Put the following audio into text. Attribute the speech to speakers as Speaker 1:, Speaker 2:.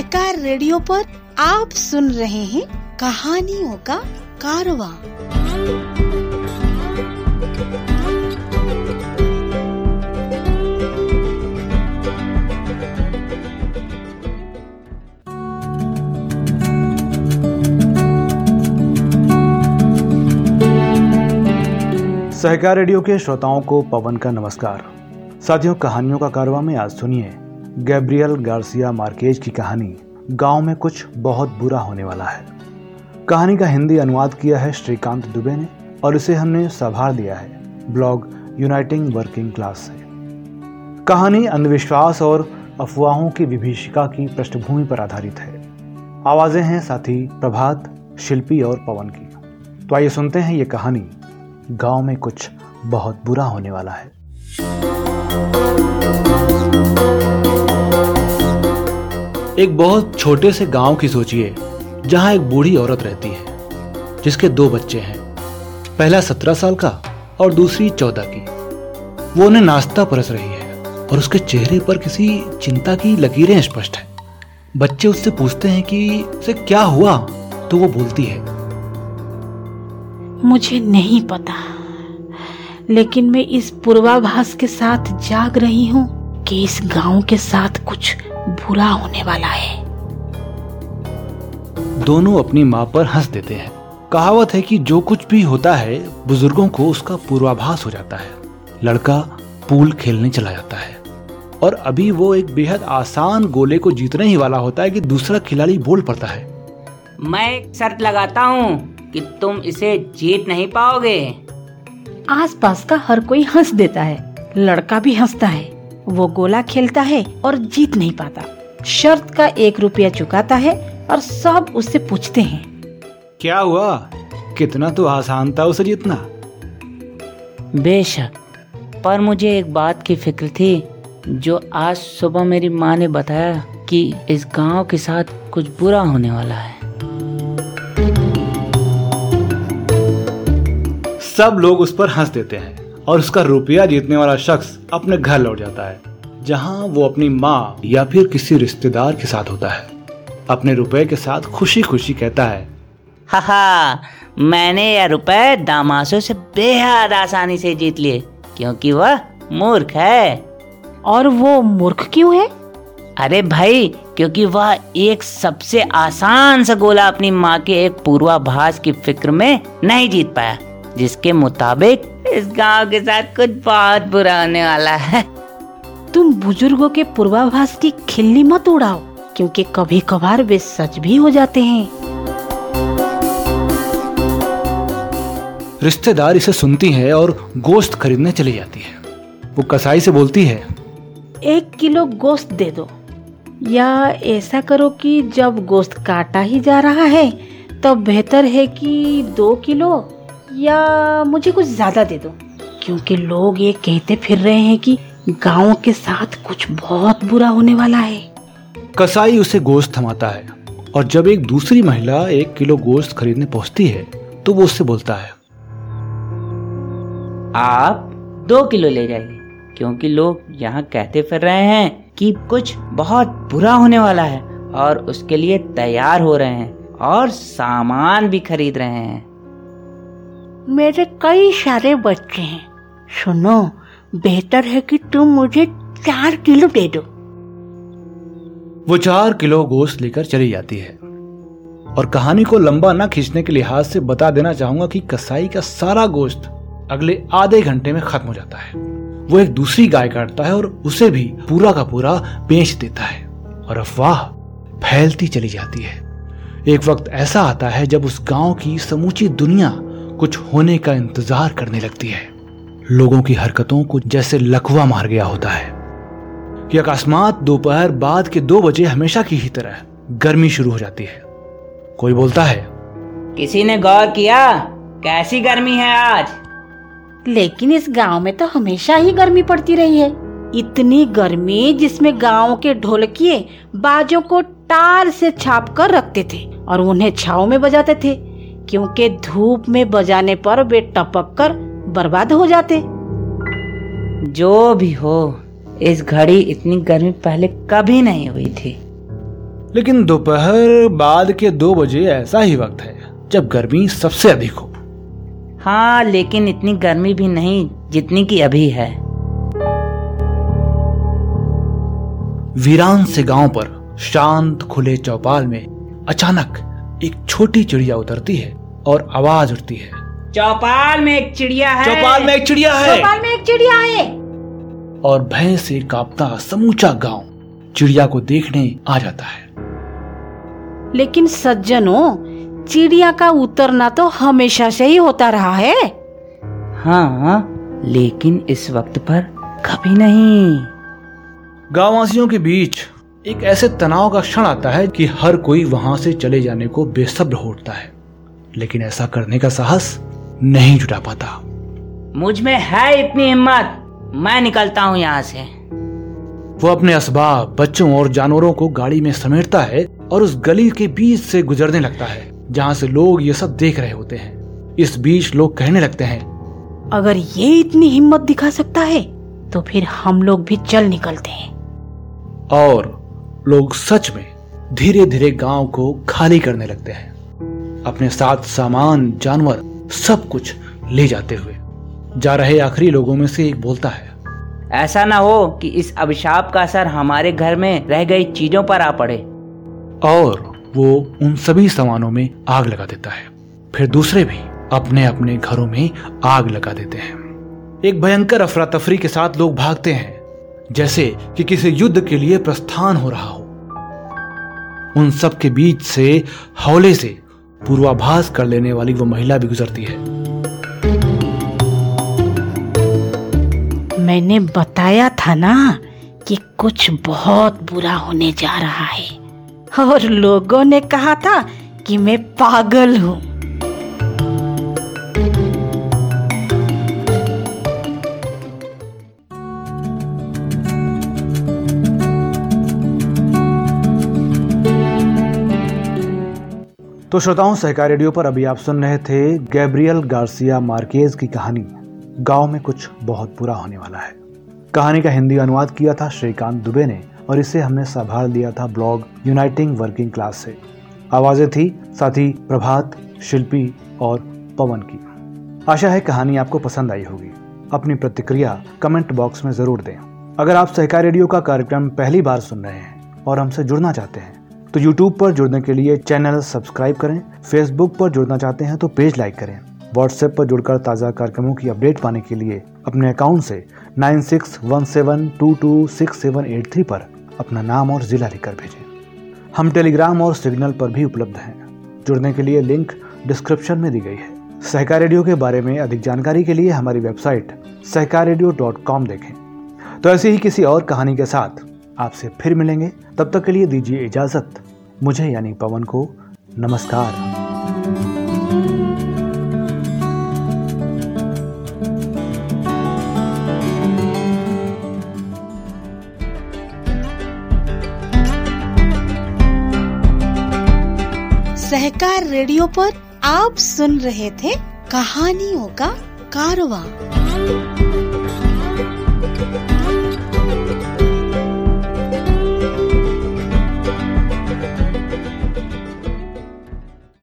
Speaker 1: सहकार radio पर आप सुन रहे हैं कहानियों का कारवा।
Speaker 2: सहकार रेडियो के श्रोताओं को पवन का नमस्कार। साथियों, कहानियों का कारवा में आज सुनिए गैब्रियल गार्सिया मार्केज की कहानी गाँव में कुछ बहुत बुरा होने वाला है। कहानी का हिंदी अनुवाद किया है श्रीकांत दुबे ने और इसे हमने संभाल दिया है ब्लॉग यूनाइटिंग वर्किंग क्लास से। कहानी अंधविश्वास और अफवाहों की विभीषिका की पृष्ठभूमि पर आधारित है। आवाज़ें हैं साथी प्रभात, शिल्पी और पवन की। तो आइए सुनते हैं ये कहानी। गाँव में कुछ बहुत बुरा होने वाला है। एक बहुत छोटे से गाँव की सोचिए, जहाँ एक बूढ़ी औरत रहती है, जिसके दो बच्चे हैं। पहला सत्रह साल का और दूसरी चौदह की। वो उन्हें नाश्ता परस रही है और उसके चेहरे पर किसी चिंता की लकीरें स्पष्ट है। बच्चे उससे पूछते हैं कि, उसे क्या हुआ? तो वो बोलती है,
Speaker 3: मुझे नहीं पता, लेकिन मैं इस पूर्वाभास के साथ जाग रही हूँ कि इस गाँव के साथ कुछ बुरा होने वाला है।
Speaker 2: दोनों अपनी माँ पर हंस देते हैं। कहावत है कि जो कुछ भी होता है बुज़ुर्गों को उसका पूर्वाभास हो जाता है। लड़का पूल खेलने चला जाता है। और अभी वो एक बेहद आसान गोले को जीतने ही वाला होता है कि दूसरा खिलाड़ी बोल पड़ता है।
Speaker 4: मैं शर्त लगाता हूँ कि तुम इसे जीत नहीं पाओगे।
Speaker 3: आसपास का हर कोई हंस देता है। लड़का भी हंसता है। वो गोला खेलता है और जीत नहीं पाता। शर्त का एक रुपया चुकाता है और सब उससे पूछते हैं।
Speaker 2: क्या हुआ? कितना तो आसान था उसे जीतना।
Speaker 4: बेशक पर मुझे एक बात की फ़िक्र थी जो आज सुबह मेरी माँ ने बताया कि इस गाँव के साथ कुछ बुरा होने वाला है।
Speaker 2: सब लोग उस पर हंस देते हैं। और उसका रुपया जीतने वाला शख्स अपने घर लौट जाता है जहाँ वो अपनी माँ या फिर किसी रिश्तेदार के साथ होता है। अपने रुपए के साथ खुशी खुशी कहता है
Speaker 4: हाहा मैंने यह रुपए दामासों से बेहद आसानी से जीत लिए क्योंकि वह मूर्ख है।
Speaker 3: और वो मूर्ख क्यों है?
Speaker 4: अरे भाई क्योंकि वह एक सबसे आसान सा गोला अपनी माँ के एक पूर्वाभास की फ़िक्र में नहीं जीत पाया जिसके मुताबिक इस गाँव के साथ कुछ बहुत बुरा होने वाला है।
Speaker 3: तुम बुज़ुर्गों के पूर्वाभास की खिल्ली मत उड़ाओ क्योंकि कभी कभार वे सच भी हो जाते हैं।
Speaker 2: रिश्तेदार इसे सुनती है और गोश्त खरीदने चली जाती है। वो कसाई से बोलती है
Speaker 3: एक किलो गोश्त दे दो। या ऐसा करो कि जब गोश्त काटा ही जा रहा है तो बेहतर है कि दो किलो। या मुझे कुछ ज़्यादा दे दो? क्योंकि लोग ये कहते फिर रहे हैं कि गाँव के साथ कुछ बहुत बुरा होने वाला है।
Speaker 2: कसाई उसे गोश्त थमाता है और जब एक दूसरी महिला एक किलो गोश्त खरीदने पहुँचती है तो वो उससे बोलता है।
Speaker 4: आप दो किलो ले जाइए क्योंकि लोग यहाँ कहते फिर रहे हैं कि कुछ बहुत बुरा होने वाला है और उसके लिए तैयार हो रहे हैं और सामान भी खरीद रहे हैं।
Speaker 3: मेरे कई सारे बच्चे हैं। सुनो, बेहतर है कि तुम मुझे चार किलो दे दो।
Speaker 2: वो चार किलो गोश्त लेकर चली जाती है। और कहानी को लंबा न खींचने के लिहाज से बता देना चाहूँगा कि कसाई का सारा गोश्त अगले आधे घंटे में खत्म हो जाता है। वो एक दूसरी गाय काटता है और उसे भी पूरा का पूरा बेच देता है। और अफवाह फैलती चली जाती है। एक वक्त ऐसा आता है जब उस गाँव की समूची दुनिया कुछ होने का इंतज़ार करने लगती है। लोगों की हरकतों को जैसे लकवा मार गया होता है। कि अकस्मात दोपहर बाद के दो बजे हमेशा की ही तरह गर्मी शुरू हो जाती है। कोई बोलता है
Speaker 4: किसी ने गौर किया? कैसी गर्मी है आज?
Speaker 3: लेकिन इस गाँव में तो हमेशा ही गर्मी पड़ती रही है। इतनी गर्मी जिसमें गाँव के ढोलकिए बाजों को टार से छाप कर रखते थे और उन्हें छाव में बजाते थे। क्योंकि धूप में बजाने पर वे टपक कर बर्बाद हो जाते।
Speaker 4: जो भी हो इस घड़ी इतनी गर्मी पहले कभी नहीं हुई थी।
Speaker 2: लेकिन दोपहर बाद के दो बजे ऐसा ही वक्त है जब गर्मी सबसे अधिक हो।
Speaker 4: हाँ लेकिन इतनी गर्मी भी नहीं जितनी की अभी है।
Speaker 2: वीरान से गाँव पर शांत खुले चौपाल में अचानक एक छोटी चिड़िया उतरती है। और आवाज़ उठती है।
Speaker 4: चौपाल में एक चिड़िया है।
Speaker 2: चौपाल में एक चिड़िया है।
Speaker 3: चौपाल में एक चिड़िया है।
Speaker 2: और भय से कांपता समूचा गाँव। चिड़िया को देखने आ जाता है।
Speaker 3: लेकिन सज्जनों चिड़िया का उतरना तो हमेशा से ही होता रहा है।
Speaker 4: हाँ लेकिन इस वक्त पर कभी नहीं।
Speaker 2: गांववासियों के बीच एक ऐसे तनाव का क्षण आता है कि हर कोई वहाँ से चले जाने को बेसब्र होता है। लेकिन ऐसा करने का साहस नहीं जुटा पाता।
Speaker 4: मुझमें है इतनी हिम्मत। मैं निकलता हूँ यहाँ से।
Speaker 2: वो अपने असबाब बच्चों और जानवरों को गाड़ी में समेटता है और उस गली के बीच से गुजरने लगता है जहाँ से लोग ये सब देख रहे होते हैं। इस बीच लोग कहने लगते हैं
Speaker 3: अगर ये इतनी हिम्मत दिखा सकता है तो फिर हम लोग भी चल निकलते हैं।
Speaker 2: और लोग सच में धीरे धीरे गाँव को खाली करने लगते हैं। अपने साथ सामान जानवर सब कुछ ले जाते हुए। जा रहे आखिरी लोगों में से एक बोलता है
Speaker 4: ऐसा ना हो कि इस अभिशाप का असर हमारे घर में रह गई चीज़ों पर आ पड़े।
Speaker 2: और वो उन सभी सामानों में आग लगा देता है। फिर दूसरे भी अपने अपने घरों में आग लगा देते हैं। एक भयंकर अफरा तफरी के साथ लोग भागते हैं जैसे कि किसी युद्ध के लिए प्रस्थान हो रहा हो। उन सब के बीच से हौले से पूर्वाभास कर लेने वाली वो महिला भी गुजरती है।
Speaker 3: मैंने बताया था ना कि कुछ बहुत बुरा होने जा रहा है। और लोगों ने कहा था कि मैं पागल हूँ।
Speaker 2: तो श्रोताओं, सहकार रेडियो पर अभी आप सुन रहे थे गैब्रियल गार्सिया मार्केज की कहानी, गाँव में कुछ बहुत बुरा होने वाला है। कहानी का हिंदी अनुवाद किया था श्रीकांत दुबे ने और इसे हमने संभाल लिया था ब्लॉग यूनाइटिंग वर्किंग क्लास से। आवाज़ें थी साथी प्रभात, शिल्पी और पवन की। आशा है कहानी आपको पसंद आई होगी। अपनी प्रतिक्रिया कमेंट बॉक्स में ज़रूर दें। अगर आप सहकार रेडियो का कार्यक्रम पहली बार सुन रहे हैं और हमसे जुड़ना चाहते हैं तो YouTube पर जुड़ने के लिए चैनल सब्सक्राइब करें, Facebook पर जुड़ना चाहते हैं तो पेज लाइक करें। व्हाट्सएप पर जुड़कर ताज़ा कार्यक्रमों की अपडेट पाने के लिए अपने अकाउंट से 9617226783 पर अपना नाम और जिला लिखकर भेजें। हम टेलीग्राम और सिग्नल पर भी उपलब्ध हैं। जुड़ने के लिए लिंक डिस्क्रिप्शन में दी गई है। सहकार रेडियो के बारे में अधिक जानकारी के लिए हमारी वेबसाइट सहकार देखें। तो ऐसी ही किसी और कहानी के साथ आपसे फिर मिलेंगे। तब तक के लिए दीजिए इजाज़त। मुझे यानी पवन को नमस्कार।
Speaker 1: सहकार रेडियो पर आप सुन रहे थे कहानियों का कारवां।